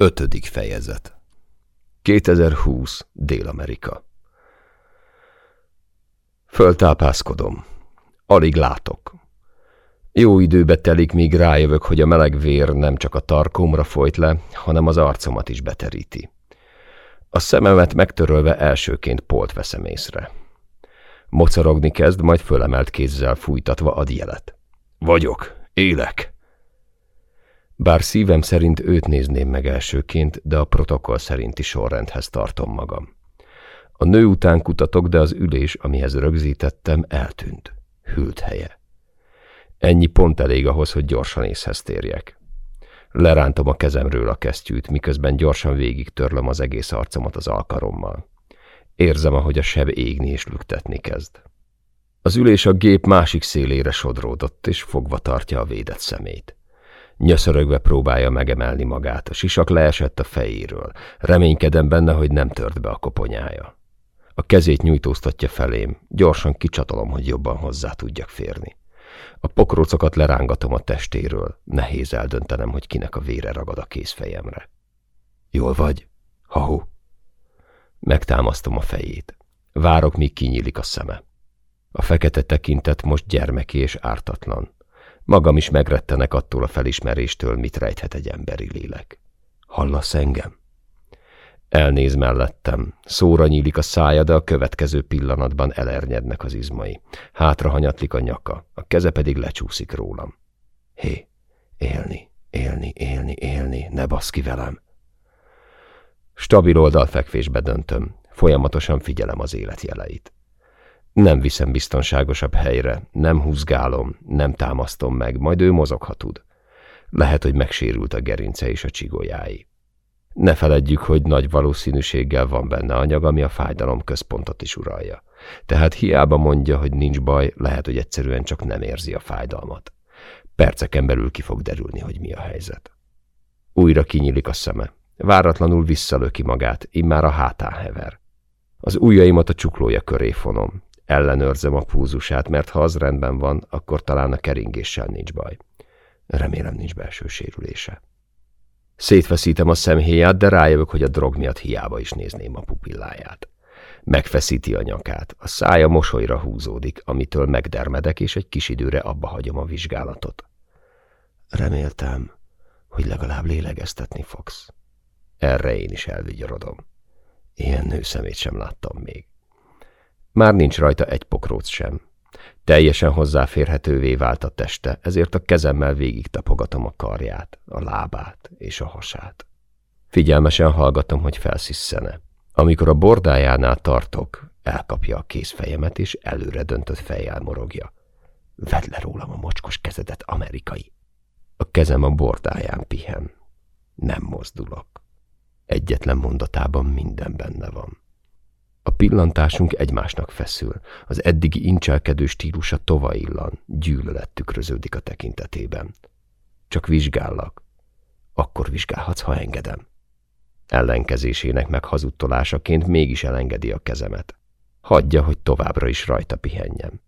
Ötödik fejezet 2020. Dél-Amerika Föltápászkodom. Alig látok. Jó időbe telik, míg rájövök, hogy a meleg vér nem csak a tarkómra folyt le, hanem az arcomat is beteríti. A szememet megtörölve elsőként polt veszem észre. Mocorogni kezd, majd fölemelt kézzel fújtatva ad jelet. Vagyok, élek. Bár szívem szerint őt nézném meg elsőként, de a protokoll szerinti sorrendhez tartom magam. A nő után kutatok, de az ülés, amihez rögzítettem, eltűnt. Hűlt helye. Ennyi pont elég ahhoz, hogy gyorsan észhez térjek. Lerántom a kezemről a kesztyűt, miközben gyorsan végig törlöm az egész arcomat az alkarommal. Érzem, ahogy a seb égni és lüktetni kezd. Az ülés a gép másik szélére sodródott, és fogva tartja a védett szemét. Nyöszörögve próbálja megemelni magát, a sisak leesett a fejéről. Reménykedem benne, hogy nem tört be a koponyája. A kezét nyújtóztatja felém, gyorsan kicsatolom, hogy jobban hozzá tudjak férni. A pokrócokat lerángatom a testéről, nehéz eldöntenem, hogy kinek a vére ragad a kézfejemre. Jól vagy? Hahu. Megtámasztom a fejét. Várok, míg kinyílik a szeme. A fekete tekintet most gyermeki és ártatlan. Magam is megrettenek attól a felismeréstől, mit rejthet egy emberi lélek. Hallasz engem? Elnéz mellettem. Szóra nyílik a szája, de a következő pillanatban elernyednek az izmai. Hátra hanyatlik a nyaka, a keze pedig lecsúszik rólam. Hé, élni, élni, élni, élni, ne basz ki velem. Stabil oldalfekvésbe döntöm, folyamatosan figyelem az életjeleit. Nem viszem biztonságosabb helyre, nem húzgálom, nem támasztom meg, majd ő mozogha tud. Lehet, hogy megsérült a gerince és a csigójái. Ne feledjük, hogy nagy valószínűséggel van benne anyag, ami a fájdalom központot is uralja. Tehát hiába mondja, hogy nincs baj, lehet, hogy egyszerűen csak nem érzi a fájdalmat. Perceken belül ki fog derülni, hogy mi a helyzet. Újra kinyílik a szeme. Váratlanul visszalöki magát, immár a hátán hever. Az ujjaimat a csuklója köré fonom. Ellenőrzem a púzusát, mert ha az rendben van, akkor talán a keringéssel nincs baj. Remélem nincs belső sérülése. Szétfeszítem a szemhéját, de rájövök, hogy a drog miatt hiába is nézném a pupilláját. Megfeszíti a nyakát, a szája mosolyra húzódik, amitől megdermedek, és egy kis időre abba hagyom a vizsgálatot. Reméltem, hogy legalább lélegeztetni fogsz. Erre én is elvigyorodom. Ilyen nőszemét sem láttam még. Már nincs rajta egy pokróc sem. Teljesen hozzáférhetővé vált a teste, ezért a kezemmel végig tapogatom a karját, a lábát és a hasát. Figyelmesen hallgatom, hogy felszissene. Amikor a bordájánál tartok, elkapja a kézfejemet, és előre döntött fejjel morogja. Vedd le rólam a mocskos kezedet, amerikai! A kezem a bordáján pihen. Nem mozdulok. Egyetlen mondatában minden benne van. A pillantásunk egymásnak feszül, az eddigi incselkedő stílusa tovaillan, gyűlölet tükröződik a tekintetében. Csak vizsgállak. Akkor vizsgálhatsz, ha engedem. Ellenkezésének meghazudtolásaként mégis elengedi a kezemet. Hagyja, hogy továbbra is rajta pihenjem.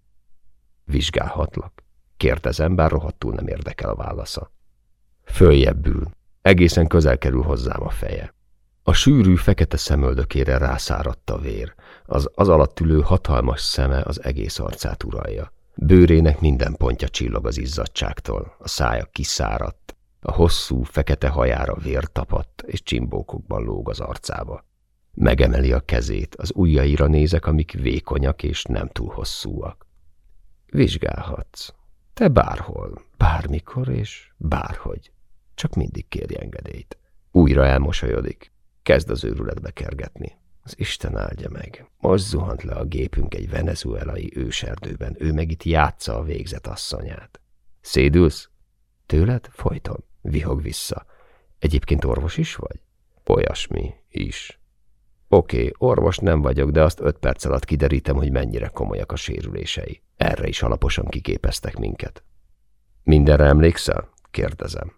Vizsgálhatlak? Kérdezem, bár rohadtul nem érdekel a válasza. Följebbül. Egészen közel kerül hozzám a feje. A sűrű, fekete szemöldökére rászáradt a vér. Az az alatt ülő hatalmas szeme az egész arcát uralja. Bőrének minden pontja csillog az izzadságtól, a szája kiszáradt, a hosszú, fekete hajára vér tapadt, és csimbókokban lóg az arcába. Megemeli a kezét, az ujjaira nézek, amik vékonyak és nem túl hosszúak. Vizsgálhatsz. Te bárhol, bármikor és bárhogy. Csak mindig kérj engedélyt. Újra elmosolyodik. Kezd az őrületbe kergetni. Az Isten áldja meg. Most zuhant le a gépünk egy venezuelai őserdőben, ő meg itt játsza a végzet asszonyát. Szédülsz? Tőled? Folyton. Vihog vissza. Egyébként orvos is vagy? Olyasmi is. Oké, okay, orvos nem vagyok, de azt öt perc alatt kiderítem, hogy mennyire komolyak a sérülései. Erre is alaposan kiképeztek minket. Mindenre emlékszel? Kérdezem.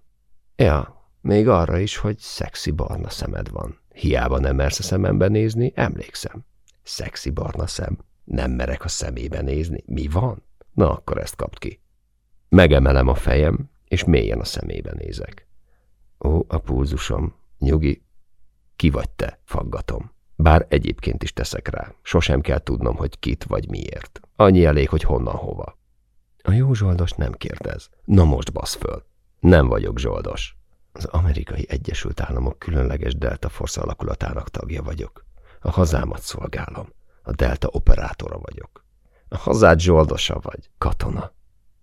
Ja, még arra is, hogy szexi barna szemed van. Hiába nem mersz a szemembe nézni, emlékszem. Szexi barna szem. Nem merek a szemébe nézni. Mi van? Na, akkor ezt kapt ki. Megemelem a fejem, és mélyen a szemébe nézek. Ó, a pulzusom. Nyugi, ki vagy te, faggatom. Bár egyébként is teszek rá. Sosem kell tudnom, hogy kit vagy miért. Annyi elég, hogy honnan hova. A jó zsoldos nem kérdez. Na most basz föl. Nem vagyok zsoldos. Az Amerikai Egyesült Államok különleges Delta Force alakulatának tagja vagyok. A hazámat szolgálom. A Delta operátora vagyok. A hazád zsoldosa vagy, katona.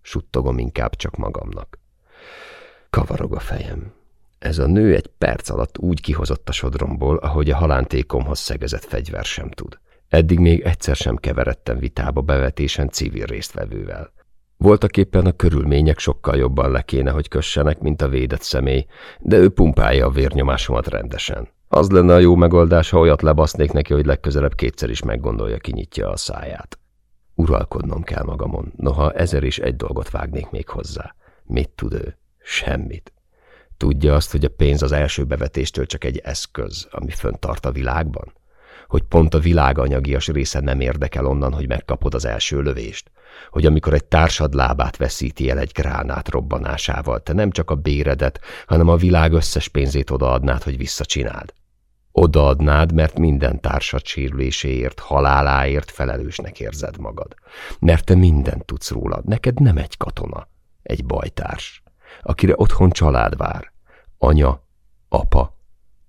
Suttogom inkább csak magamnak. Kavarog a fejem. Ez a nő egy perc alatt úgy kihozott a sodromból, ahogy a halántékomhoz szegezett fegyver sem tud. Eddig még egyszer sem keveredtem vitába bevetésen civil résztvevővel. Voltak éppen a körülmények sokkal jobban le kéne, hogy kössenek, mint a védett személy, de ő pumpálja a vérnyomásomat rendesen. Az lenne a jó megoldás, ha olyat lebasznék neki, hogy legközelebb kétszer is meggondolja, kinyitja a száját. Uralkodnom kell magamon, noha ezer is egy dolgot vágnék még hozzá. Mit tud ő? Semmit. Tudja azt, hogy a pénz az első bevetéstől csak egy eszköz, ami fönt tart a világban? Hogy pont a világ anyagias része nem érdekel onnan, hogy megkapod az első lövést? Hogy amikor egy társad lábát veszíti el egy gránát robbanásával, te nem csak a béredet, hanem a világ összes pénzét odaadnád, hogy visszacsináld? Odaadnád, mert minden társad sérüléséért, haláláért felelősnek érzed magad. Mert te mindent tudsz róla, neked nem egy katona, egy bajtárs akire otthon család vár. Anya, apa,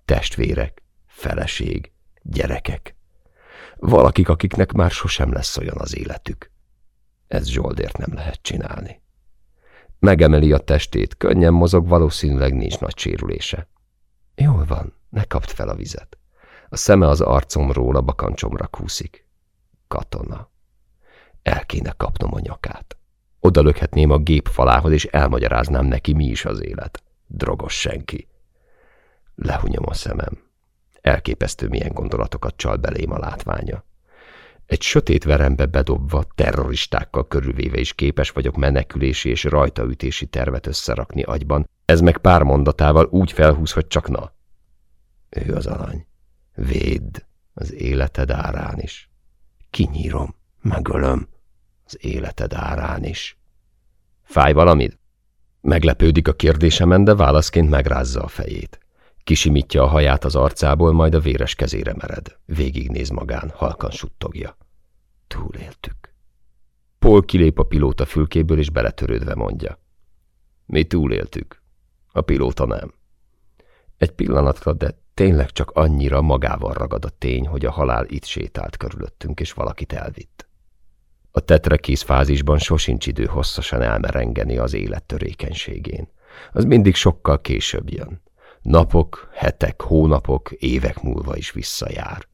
testvérek, feleség, gyerekek. Valakik, akiknek már sosem lesz olyan az életük. Ez Zsoldért nem lehet csinálni. Megemeli a testét, könnyen mozog, valószínűleg nincs nagy sérülése. Jól van, ne kapd fel a vizet. A szeme az arcomról a bakancsomra kúszik. Katona. El kéne kapnom a nyakát. Oda lökhetném a gép falához, és elmagyaráznám neki, mi is az élet. Drogos senki. Lehunyom a szemem. Elképesztő milyen gondolatokat csal belém a látványa. Egy sötét verembe bedobva, terroristákkal körülvéve is képes vagyok menekülési és rajtaütési tervet összerakni agyban, ez meg pár mondatával úgy felhúz, hogy csak na. Ő az alany. Védd az életed árán is. Kinyírom, megölöm az életed árán is. Fáj valamit? Meglepődik a kérdésemen, de válaszként megrázza a fejét. Kisimítja a haját az arcából, majd a véres kezére mered. Végignéz magán, halkan suttogja. Túléltük. Paul kilép a pilóta fülkéből, és beletörődve mondja. Mi túléltük. A pilóta nem. Egy pillanatra, de tényleg csak annyira magával ragad a tény, hogy a halál itt sétált körülöttünk, és valakit elvitt. A tetrekész fázisban sosincs idő hosszasan elmerengeni az élet törékenységén. Az mindig sokkal később jön. Napok, hetek, hónapok, évek múlva is visszajár.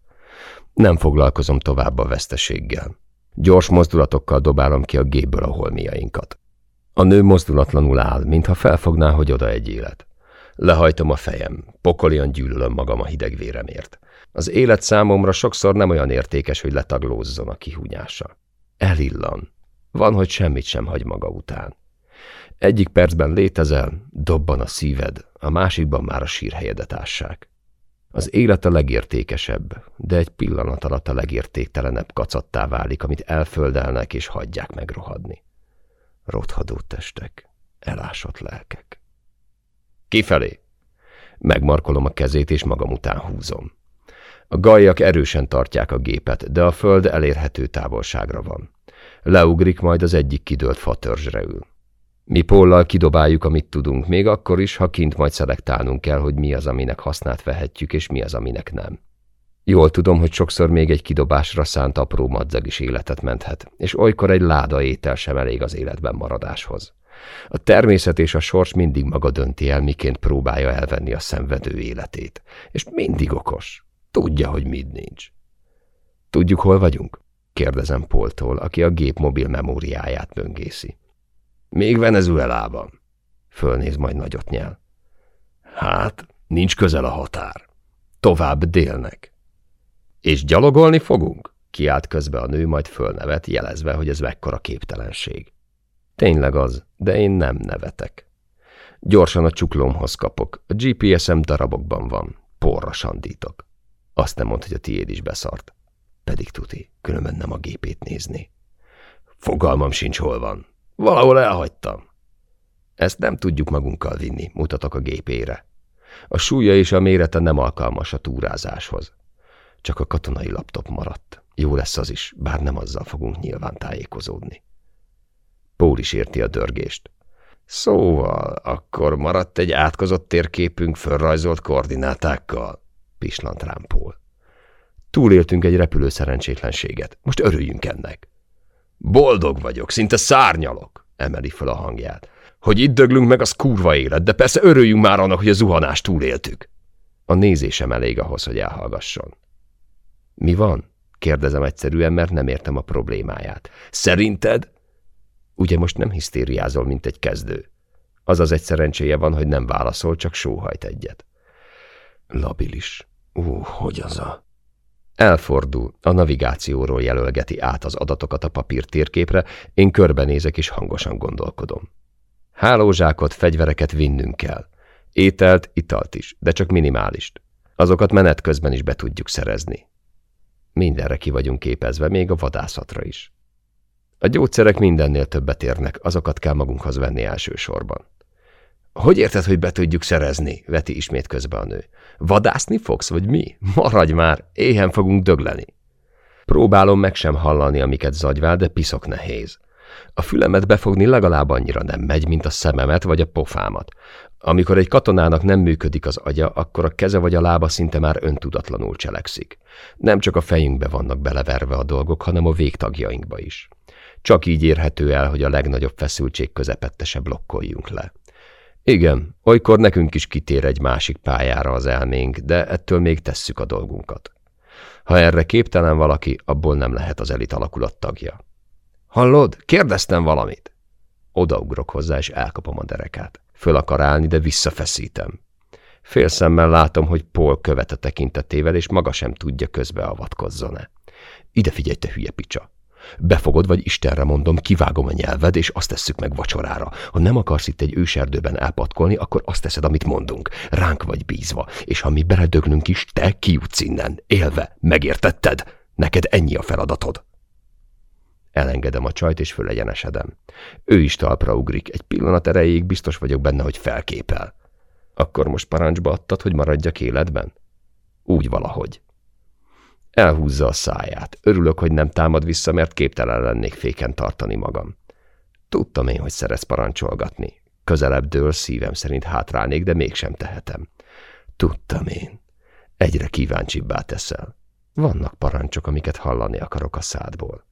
Nem foglalkozom tovább a veszteséggel. Gyors mozdulatokkal dobálom ki a gépből a holmiainkat. A nő mozdulatlanul áll, mintha felfogná, hogy oda egy élet. Lehajtom a fejem, pokolian gyűlölöm magam a hideg véremért. Az élet számomra sokszor nem olyan értékes, hogy letaglózzon a kihúnyása. Elillan. Van, hogy semmit sem hagy maga után. Egyik percben létezel, dobban a szíved, a másikban már a sírhelyedet ássák. Az élet a legértékesebb, de egy pillanat alatt a legértéktelenebb kacattá válik, amit elföldelnek és hagyják megrohadni. Rothadó testek, elásott lelkek. Kifelé! Megmarkolom a kezét, és magam után húzom. A gajjak erősen tartják a gépet, de a föld elérhető távolságra van. Leugrik, majd az egyik kidőlt fatörzsre ül. Mi pollal kidobáljuk, amit tudunk, még akkor is, ha kint majd szelektálnunk kell, hogy mi az, aminek hasznát vehetjük, és mi az, aminek nem. Jól tudom, hogy sokszor még egy kidobásra szánt apró madzag is életet menthet, és olykor egy láda étel sem elég az életben maradáshoz. A természet és a sors mindig maga dönti el, miként próbálja elvenni a szenvedő életét, és mindig okos. Tudja, hogy mit nincs. Tudjuk, hol vagyunk? Kérdezem Poltól, aki a gép mobil memóriáját böngészi. Még Venezuelában. Fölnéz, majd nagyot nyel. Hát, nincs közel a határ. Tovább délnek. És gyalogolni fogunk? Kiált közbe a nő, majd fölnevet, jelezve, hogy ez mekkora képtelenség. Tényleg az, de én nem nevetek. Gyorsan a csuklómhoz kapok. A GPS-em darabokban van. Porra sandítok. Azt nem mond, hogy a tiéd is beszart. Pedig tuti, különben nem a gépét nézni. Fogalmam sincs, hol van. Valahol elhagytam. Ezt nem tudjuk magunkkal vinni, mutatok a gépére. A súlya és a mérete nem alkalmas a túrázáshoz. Csak a katonai laptop maradt. Jó lesz az is, bár nem azzal fogunk nyilván tájékozódni. Pól is érti a dörgést. Szóval, akkor maradt egy átkozott térképünk fölrajzolt koordinátákkal, pislant rám Pól. Túléltünk egy repülő szerencsétlenséget. Most örüljünk ennek. Boldog vagyok, szinte szárnyalok, emeli fel a hangját. Hogy itt döglünk meg, az kurva élet, de persze örüljünk már annak, hogy a zuhanást túléltük. A nézésem elég ahhoz, hogy elhallgasson. Mi van? Kérdezem egyszerűen, mert nem értem a problémáját. Szerinted? Ugye most nem hisztériázol, mint egy kezdő. Az az egy szerencséje van, hogy nem válaszol, csak sóhajt egyet. Labilis. Ú, hogy az a... Elfordul, a navigációról jelölgeti át az adatokat a papír térképre, én körbenézek és hangosan gondolkodom. Hálózsákot, fegyvereket vinnünk kell. Ételt, italt is, de csak minimálist. Azokat menet közben is be tudjuk szerezni. Mindenre ki vagyunk képezve, még a vadászatra is. A gyógyszerek mindennél többet érnek, azokat kell magunkhoz venni elsősorban. Hogy érted, hogy be tudjuk szerezni? veti ismét közbe a nő. Vadászni fogsz, vagy mi? Maradj már, éhen fogunk dögleni. Próbálom meg sem hallani, amiket zagyvál, de piszok nehéz. A fülemet befogni legalább annyira nem megy, mint a szememet vagy a pofámat. Amikor egy katonának nem működik az agya, akkor a keze vagy a lába szinte már öntudatlanul cselekszik. Nem csak a fejünkbe vannak beleverve a dolgok, hanem a végtagjainkba is. Csak így érhető el, hogy a legnagyobb feszültség közepette se blokkoljunk le. Igen, olykor nekünk is kitér egy másik pályára az elménk, de ettől még tesszük a dolgunkat. Ha erre képtelen valaki, abból nem lehet az elit alakulat tagja. Hallod? Kérdeztem valamit. Odaugrok hozzá, és elkapom a derekát. Föl akar állni, de visszafeszítem. Félszemmel látom, hogy Paul követ a tekintetével, és maga sem tudja közbeavatkozzon-e. Ide figyelj, te hülye picsa! Befogod, vagy Istenre mondom, kivágom a nyelved, és azt tesszük meg vacsorára. Ha nem akarsz itt egy őserdőben elpatkolni, akkor azt teszed, amit mondunk. Ránk vagy bízva, és ha mi beledöglünk is, te kijutsz innen, élve. Megértetted? Neked ennyi a feladatod. Elengedem a csajt, és fölegyenesedem. Ő is talpra ugrik. Egy pillanat erejéig biztos vagyok benne, hogy felképel. Akkor most parancsba adtad, hogy maradjak életben? Úgy valahogy. Elhúzza a száját. Örülök, hogy nem támad vissza, mert képtelen lennék féken tartani magam. Tudtam én, hogy szeretsz parancsolgatni. Közelebb dől, szívem szerint hátrálnék, de mégsem tehetem. Tudtam én. Egyre kíváncsibbá teszel. Vannak parancsok, amiket hallani akarok a szádból.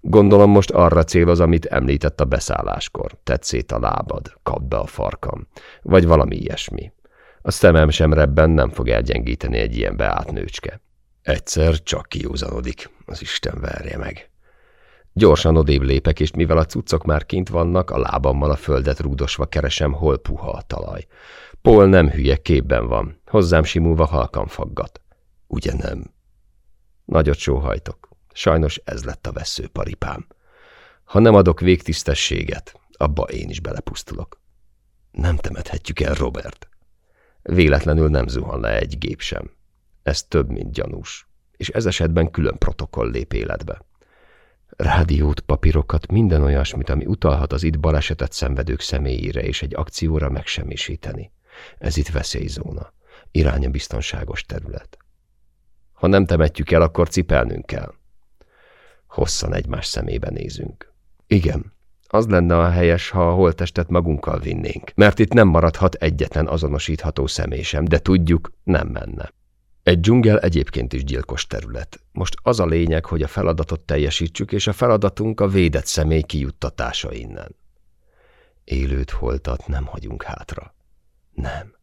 Gondolom most arra céloz, amit említett a beszálláskor. Szét a lábad, kap be a farkam. Vagy valami ilyesmi. A szemem sem rebben nem fog elgyengíteni egy ilyen beátnőcske. Egyszer csak kiúzanodik, az Isten verje meg. Gyorsan odébb lépek, és mivel a cuccok már kint vannak, a lábammal a földet rúdosva keresem, hol puha a talaj. Pol nem hülye, képben van, hozzám simulva halkan faggat. Ugye nem? Nagyot sóhajtok. Sajnos ez lett a veszőparipám. Ha nem adok végtisztességet, abba én is belepusztulok. Nem temethetjük el, Robert. Véletlenül nem zuhan le egy gép sem. Ez több, mint gyanús, és ez esetben külön protokoll lép életbe. Rádiót, papírokat, minden olyasmit, ami utalhat az itt balesetet szenvedők személyére és egy akcióra megsemmisíteni. Ez itt veszélyzóna. Irány a biztonságos terület. Ha nem temetjük el, akkor cipelnünk kell. Hosszan egymás szemébe nézünk. Igen, az lenne a helyes, ha a holtestet magunkkal vinnénk, mert itt nem maradhat egyetlen azonosítható személy sem, de tudjuk, nem menne. Egy dzsungel egyébként is gyilkos terület. Most az a lényeg, hogy a feladatot teljesítsük, és a feladatunk a védett személy kijuttatása innen. Élőt holtat nem hagyunk hátra. Nem,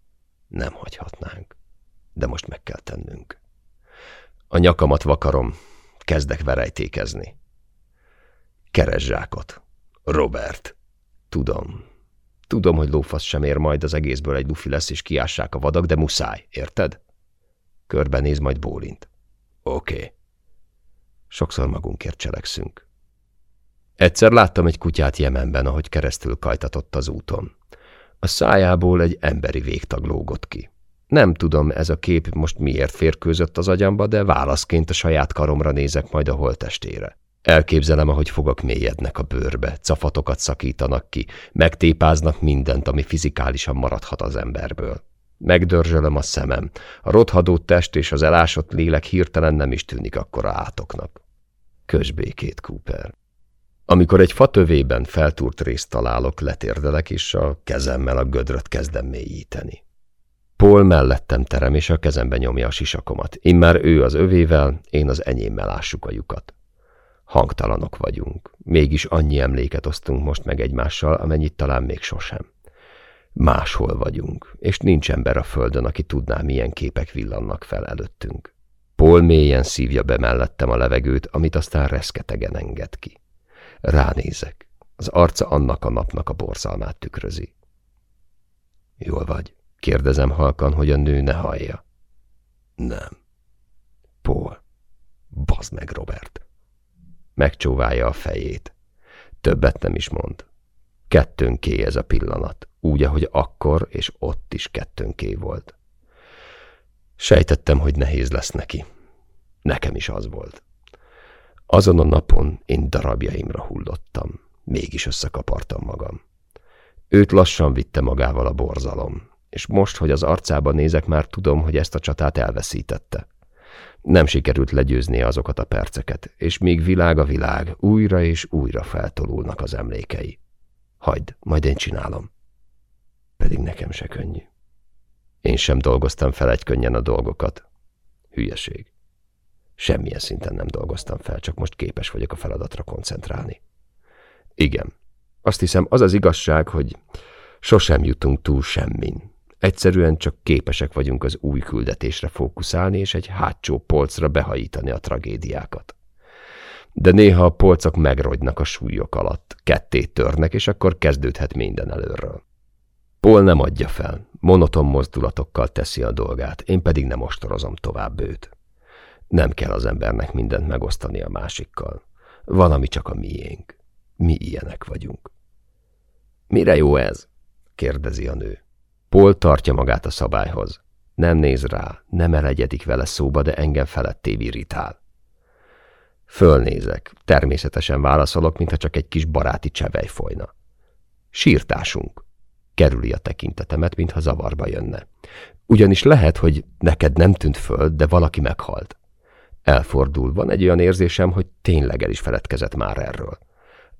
nem hagyhatnánk. De most meg kell tennünk. A nyakamat vakarom, kezdek verejtékezni. Keres zsákot. Robert. Tudom. Tudom, hogy lófasz sem ér majd az egészből egy lufi lesz, és kiássák a vadak, de muszáj, érted? Körbenéz, majd bólint. Oké. Okay. Sokszor magunkért cselekszünk. Egyszer láttam egy kutyát Jemenben, ahogy keresztül kajtatott az úton. A szájából egy emberi végtag lógott ki. Nem tudom, ez a kép most miért férkőzött az agyamba, de válaszként a saját karomra nézek majd a holtestére. Elképzelem, ahogy fogak mélyednek a bőrbe, cafatokat szakítanak ki, megtépáznak mindent, ami fizikálisan maradhat az emberből. Megdörzsölöm a szemem. A rothadó test és az elásott lélek hirtelen nem is tűnik akkora átoknak. Közbékét, Cooper. Amikor egy fatövében feltúrt részt találok, letérdelek, és a kezemmel a gödröt kezdem mélyíteni. Paul mellettem terem, és a kezembe nyomja a sisakomat. Immár ő az övével, én az enyémmel ássuk a lyukat. Hangtalanok vagyunk, mégis annyi emléket osztunk most meg egymással, amennyit talán még sosem. Máshol vagyunk, és nincs ember a földön, aki tudná, milyen képek villannak fel előttünk. Paul mélyen szívja be mellettem a levegőt, amit aztán reszketegen enged ki. Ránézek. Az arca annak a napnak a borzalmát tükrözi. Jól vagy? Kérdezem halkan, hogy a nő ne hallja. Nem. Paul. Bazd meg, Robert. Megcsóválja a fejét. Többet nem is mond. Kettőnké ez a pillanat, úgy, ahogy akkor és ott is kettőnké volt. Sejtettem, hogy nehéz lesz neki. Nekem is az volt. Azon a napon én darabjaimra hullottam, mégis összekapartam magam. Őt lassan vitte magával a borzalom, és most, hogy az arcába nézek, már tudom, hogy ezt a csatát elveszítette. Nem sikerült legyőzni azokat a perceket, és még világ a világ, újra és újra feltolulnak az emlékei. Hagyd, majd én csinálom. Pedig nekem se könnyű. Én sem dolgoztam fel egy könnyen a dolgokat. Hülyeség. Semmilyen szinten nem dolgoztam fel, csak most képes vagyok a feladatra koncentrálni. Igen, azt hiszem az az igazság, hogy sosem jutunk túl semmin. Egyszerűen csak képesek vagyunk az új küldetésre fókuszálni, és egy hátsó polcra behajítani a tragédiákat. De néha a polcok megrogynak a súlyok alatt, ketté törnek, és akkor kezdődhet minden előről. Paul nem adja fel, monoton mozdulatokkal teszi a dolgát, én pedig nem ostorozom tovább őt. Nem kell az embernek mindent megosztani a másikkal. Van, ami csak a miénk. Mi ilyenek vagyunk. Mire jó ez? kérdezi a nő. Paul tartja magát a szabályhoz. Nem néz rá, nem elegyedik vele szóba, de engem feletté virítál. Fölnézek, természetesen válaszolok, mintha csak egy kis baráti csevej folyna. Sírtásunk. Kerüli a tekintetemet, mintha zavarba jönne. Ugyanis lehet, hogy neked nem tűnt föl, de valaki meghalt. Elfordul, van egy olyan érzésem, hogy tényleg el is feledkezett már erről.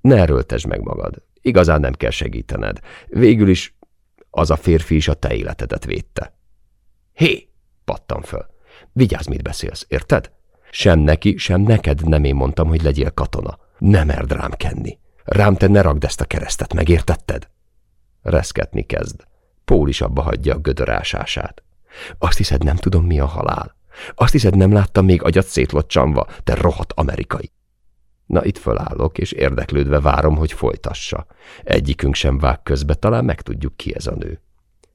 Ne erőltesd meg magad. Igazán nem kell segítened. Végül is az a férfi is a te életedet védte. Hé, pattam föl. Vigyázz, mit beszélsz, érted? Sem neki, sem neked nem én mondtam, hogy legyél katona. Nem merd rám kenni. Rám te ne ragd ezt a keresztet, megértetted? Reszketni kezd. Pól is abba hagyja a gödörásását. Azt hiszed, nem tudom, mi a halál? Azt hiszed, nem láttam még agyat szétlocsanva, te rohadt amerikai. Na itt fölállok, és érdeklődve várom, hogy folytassa. Egyikünk sem vág közbe, talán megtudjuk, ki ez a nő.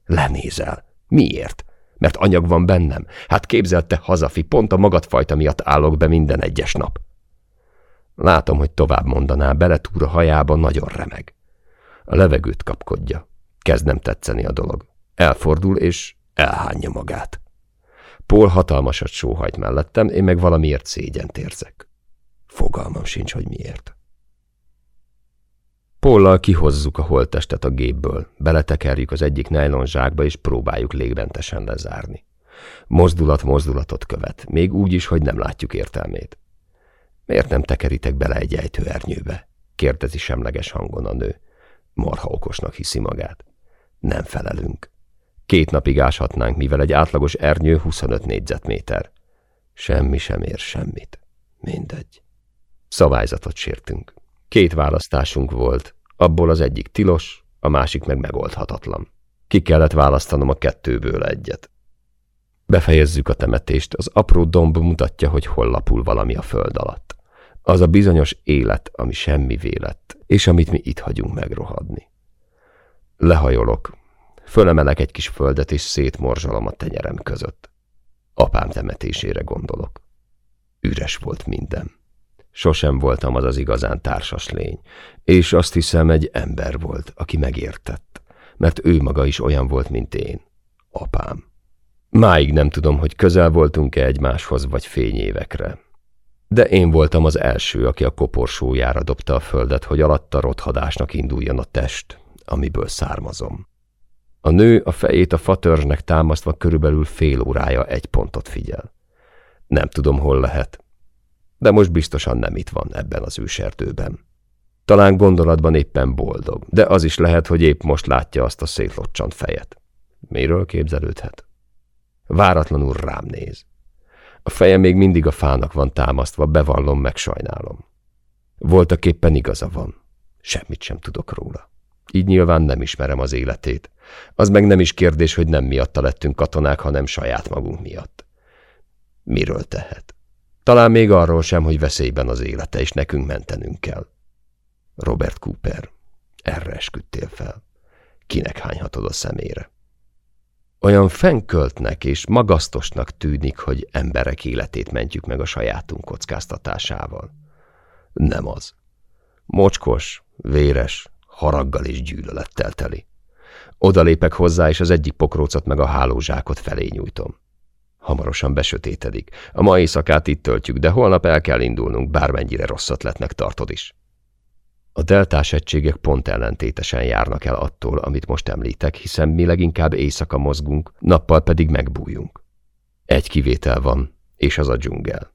Lenézel. Miért? Mert anyag van bennem. Hát képzeld te, hazafi, pont a magadfajta miatt állok be minden egyes nap. Látom, hogy tovább mondaná, beletúr a hajába, nagyon remeg. A levegőt kapkodja. Kezd nem tetszeni a dolog. Elfordul, és elhányja magát. Paul hatalmasat sóhajt mellettem, én meg valamiért szégyent érzek. Fogalmam sincs, hogy miért. Póllal kihozzuk a holttestet a gépből, beletekerjük az egyik nylon zsákba, és próbáljuk légmentesen lezárni. Mozdulat mozdulatot követ, még úgy is, hogy nem látjuk értelmét. Miért nem tekeritek bele egy ejtőernyőbe? kérdezi semleges hangon a nő. Marha okosnak hiszi magát. Nem felelünk. Két napig áshatnánk, mivel egy átlagos ernyő 25 négyzetméter. Semmi sem ér semmit. Mindegy. Szabályzatot sértünk. Két választásunk volt, abból az egyik tilos, a másik meg megoldhatatlan. Ki kellett választanom a kettőből egyet. Befejezzük a temetést, az apró domb mutatja, hogy hol lapul valami a föld alatt. Az a bizonyos élet, ami semmi lett, és amit mi itt hagyunk megrohadni. Lehajolok, Fölemelek egy kis földet, és szétmorzsolom a tenyerem között. Apám temetésére gondolok. Üres volt minden. Sosem voltam az az igazán társas lény, és azt hiszem egy ember volt, aki megértett, mert ő maga is olyan volt, mint én. Apám. Máig nem tudom, hogy közel voltunk-e egymáshoz, vagy fényévekre. De én voltam az első, aki a koporsójára dobta a földet, hogy alatta rothadásnak induljon a test, amiből származom. A nő a fejét a fatörzsnek támasztva körülbelül fél órája egy pontot figyel. Nem tudom, hol lehet, de most biztosan nem itt van ebben az őserdőben. Talán gondolatban éppen boldog, de az is lehet, hogy épp most látja azt a szétlocsant fejet. Miről képzelődhet? Váratlanul rám néz. A feje még mindig a fának van támasztva, bevallom, meg sajnálom. Voltak éppen igaza van. Semmit sem tudok róla. Így nyilván nem ismerem az életét. Az meg nem is kérdés, hogy nem miatta lettünk katonák, hanem saját magunk miatt. Miről tehet? Talán még arról sem, hogy veszélyben az élete, és nekünk mentenünk kell. Robert Cooper, erre esküdtél fel. Kinek hányhatod a szemére? Olyan fenköltnek és magasztosnak tűnik, hogy emberek életét mentjük meg a sajátunk kockáztatásával. Nem az. Mocskos, véres, haraggal és gyűlölettel teli. Odalépek hozzá, és az egyik pokrócot meg a hálózsákot felé nyújtom. Hamarosan besötétedik. A mai éjszakát itt töltjük, de holnap el kell indulnunk, bármennyire rossz ötletnek tartod is. A deltás egységek pont ellentétesen járnak el attól, amit most említek, hiszen mi leginkább éjszaka mozgunk, nappal pedig megbújunk. Egy kivétel van, és az a dzsungel.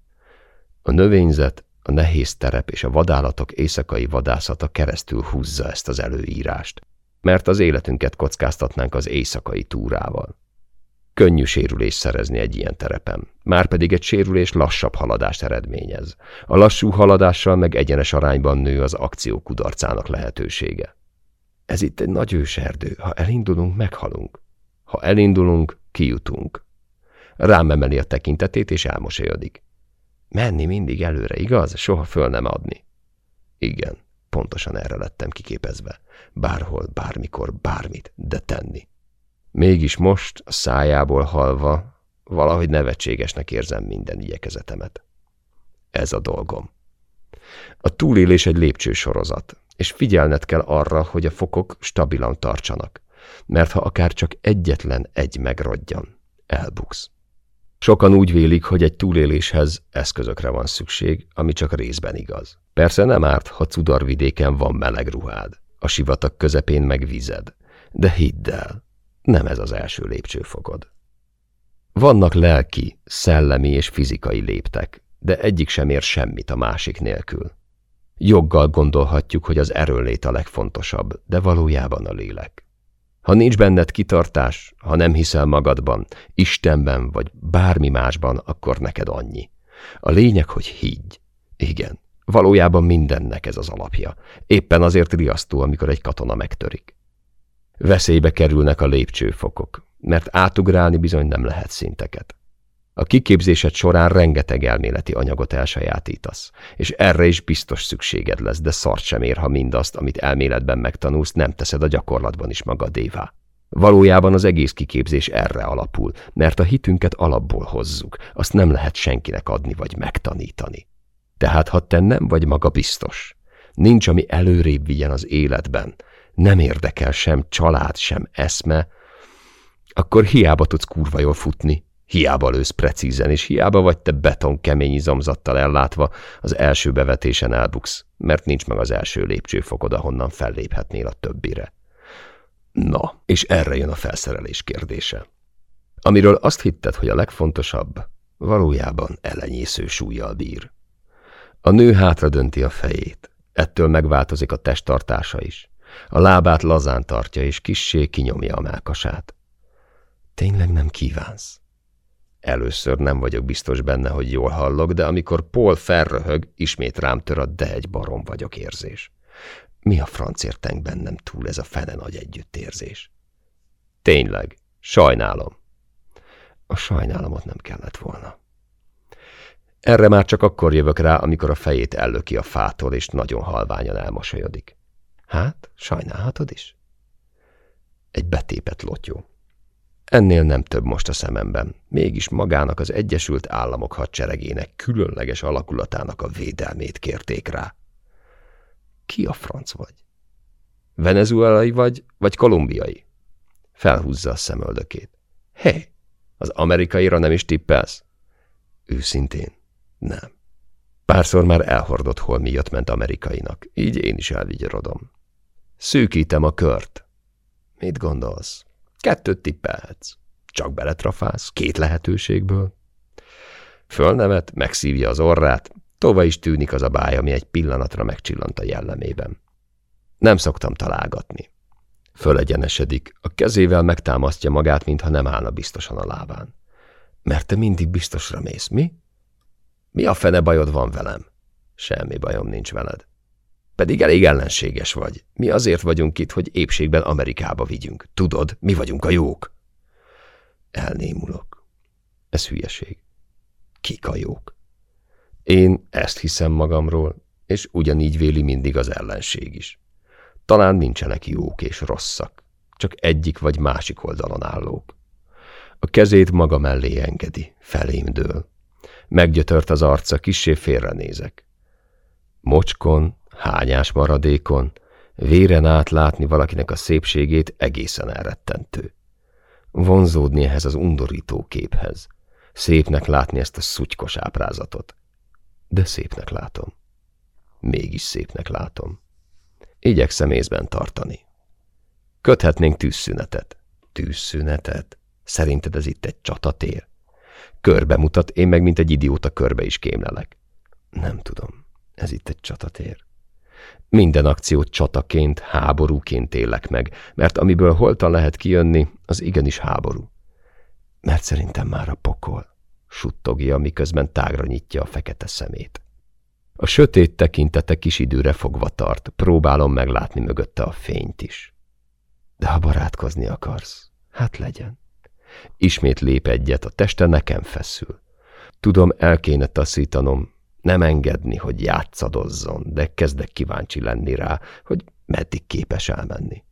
A növényzet, a nehéz terep és a vadállatok éjszakai vadászata keresztül húzza ezt az előírást, mert az életünket kockáztatnánk az éjszakai túrával. Könnyű sérülés szerezni egy ilyen terepen, márpedig egy sérülés lassabb haladást eredményez. A lassú haladással meg egyenes arányban nő az akció kudarcának lehetősége. Ez itt egy nagy őserdő, ha elindulunk, meghalunk. Ha elindulunk, kijutunk. Rám emeli a tekintetét, és elmosolyodik. Menni mindig előre, igaz? Soha föl nem adni. Igen, pontosan erre lettem kiképezve. Bárhol, bármikor, bármit, de tenni. Mégis most, a szájából halva, valahogy nevetségesnek érzem minden igyekezetemet. Ez a dolgom. A túlélés egy lépcsősorozat, és figyelned kell arra, hogy a fokok stabilan tartsanak, mert ha akár csak egyetlen egy megrodjan, elbuksz. Sokan úgy vélik, hogy egy túléléshez eszközökre van szükség, ami csak részben igaz. Persze nem árt, ha cudarvidéken van meleg ruhád, a sivatag közepén meg vized, de hidd el, nem ez az első lépcsőfokod. Vannak lelki, szellemi és fizikai léptek, de egyik sem ér semmit a másik nélkül. Joggal gondolhatjuk, hogy az erőlét a legfontosabb, de valójában a lélek. Ha nincs benned kitartás, ha nem hiszel magadban, Istenben vagy bármi másban, akkor neked annyi. A lényeg, hogy higgy. Igen, valójában mindennek ez az alapja. Éppen azért riasztó, amikor egy katona megtörik. Veszélybe kerülnek a lépcsőfokok, mert átugrálni bizony nem lehet szinteket. A kiképzésed során rengeteg elméleti anyagot elsajátítasz, és erre is biztos szükséged lesz, de szart sem ér, ha mindazt, amit elméletben megtanulsz, nem teszed a gyakorlatban is magadévá. Valójában az egész kiképzés erre alapul, mert a hitünket alapból hozzuk, azt nem lehet senkinek adni vagy megtanítani. Tehát ha te nem vagy maga biztos, nincs, ami előrébb vigyen az életben, nem érdekel sem család, sem eszme, akkor hiába tudsz kurva jól futni, hiába lősz precízen, és hiába vagy te beton kemény izomzattal ellátva, az első bevetésen elbuksz, mert nincs meg az első lépcsőfokod, ahonnan felléphetnél a többire. Na, és erre jön a felszerelés kérdése. Amiről azt hitted, hogy a legfontosabb, valójában elenyésző súlyjal bír. A nő hátra dönti a fejét, ettől megváltozik a testtartása is. A lábát lazán tartja, és kissé kinyomja a mákasát. Tényleg nem kívánsz? Először nem vagyok biztos benne, hogy jól hallok, de amikor Paul felröhög, ismét rám tör a de egy barom vagyok érzés. Mi a francért tenk bennem túl ez a fene nagy együttérzés? Tényleg, sajnálom. A sajnálamot nem kellett volna. Erre már csak akkor jövök rá, amikor a fejét ellöki a fától, és nagyon halványan elmosolyodik. Hát, sajnálhatod is? Egy betépet lotyó. Ennél nem több most a szememben, mégis magának az Egyesült Államok hadseregének különleges alakulatának a védelmét kérték rá. Ki a franc vagy? Venezuelai vagy, vagy kolumbiai? Felhúzza a szemöldökét. Hé, hey, az amerikaira nem is tippelsz? Őszintén, nem. Párszor már elhordott, hol mi jött ment amerikainak, így én is elvigyorodom. Szűkítem a kört. Mit gondolsz? Kettőt tippelhetsz. Csak beletrafálsz, két lehetőségből. Fölnevet, megszívja az orrát, tova is tűnik az a báj, ami egy pillanatra megcsillant a jellemében. Nem szoktam találgatni. Fölegyenesedik, a kezével megtámasztja magát, mintha nem állna biztosan a lábán. Mert te mindig biztosra mész, mi? Mi a fene bajod van velem? Semmi bajom nincs veled. Pedig elég ellenséges vagy. Mi azért vagyunk itt, hogy épségben Amerikába vigyünk. Tudod, mi vagyunk a jók. Elnémulok. Ez hülyeség. Kik a jók? Én ezt hiszem magamról, és ugyanígy véli mindig az ellenség is. Talán nincsenek jók és rosszak, csak egyik vagy másik oldalon állók. A kezét maga mellé engedi, felém dől. Meggyötört az arca, kissé félrenézek. Mocskon, hányás maradékon, véren át látni valakinek a szépségét egészen elrettentő. Vonzódni ehhez az undorító képhez. Szépnek látni ezt a szutykos ábrázatot. De szépnek látom. Mégis szépnek látom. Igyekszem észben tartani. Köthetnénk tűzszünetet. Tűzszünetet? Szerinted ez itt egy csatatér? Körbe mutat, én meg mint egy idióta körbe is kémlelek. Nem tudom, ez itt egy csatatér. Minden akciót csataként, háborúként élek meg, mert amiből holtan lehet kijönni, az igenis háború. Mert szerintem már a pokol, suttogja, miközben tágra nyitja a fekete szemét. A sötét tekintete kis időre fogva tart, próbálom meglátni mögötte a fényt is. De ha barátkozni akarsz, hát legyen. Ismét lép egyet, a teste nekem feszül. Tudom, el kéne taszítanom, nem engedni, hogy játszadozzon, de kezdek kíváncsi lenni rá, hogy meddig képes elmenni.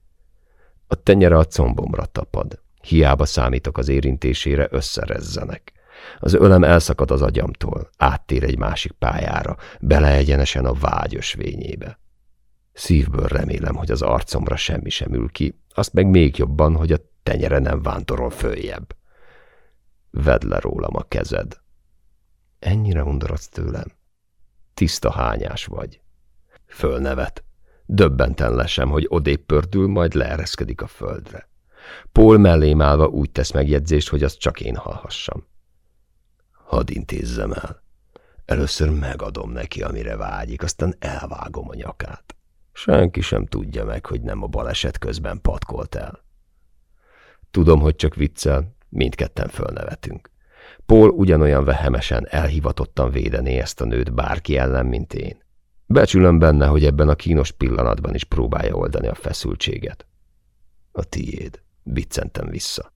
A tenyere a combomra tapad. Hiába számítok az érintésére, összerezzenek. Az ölem elszakad az agyamtól, áttér egy másik pályára, beleegyenesen a vágy ösvényébe. Szívből remélem, hogy az arcomra semmi sem ül ki, azt meg még jobban, hogy a tenyere nem vántorol följebb. Vedd le rólam a kezed. Ennyire undorodsz tőlem? Tiszta hányás vagy. Fölnevet. Döbbenten lesem, hogy odébb pördül, majd leereszkedik a földre. Pól mellém állva úgy tesz megjegyzést, hogy azt csak én hallhassam. Hadd intézzem el. Először megadom neki, amire vágyik, aztán elvágom a nyakát. Senki sem tudja meg, hogy nem a baleset közben patkolt el. Tudom, hogy csak viccel, mindketten fölnevetünk. Paul ugyanolyan vehemesen, elhivatottan védené ezt a nőt bárki ellen, mint én. Becsülöm benne, hogy ebben a kínos pillanatban is próbálja oldani a feszültséget. A tiéd, biccentem vissza.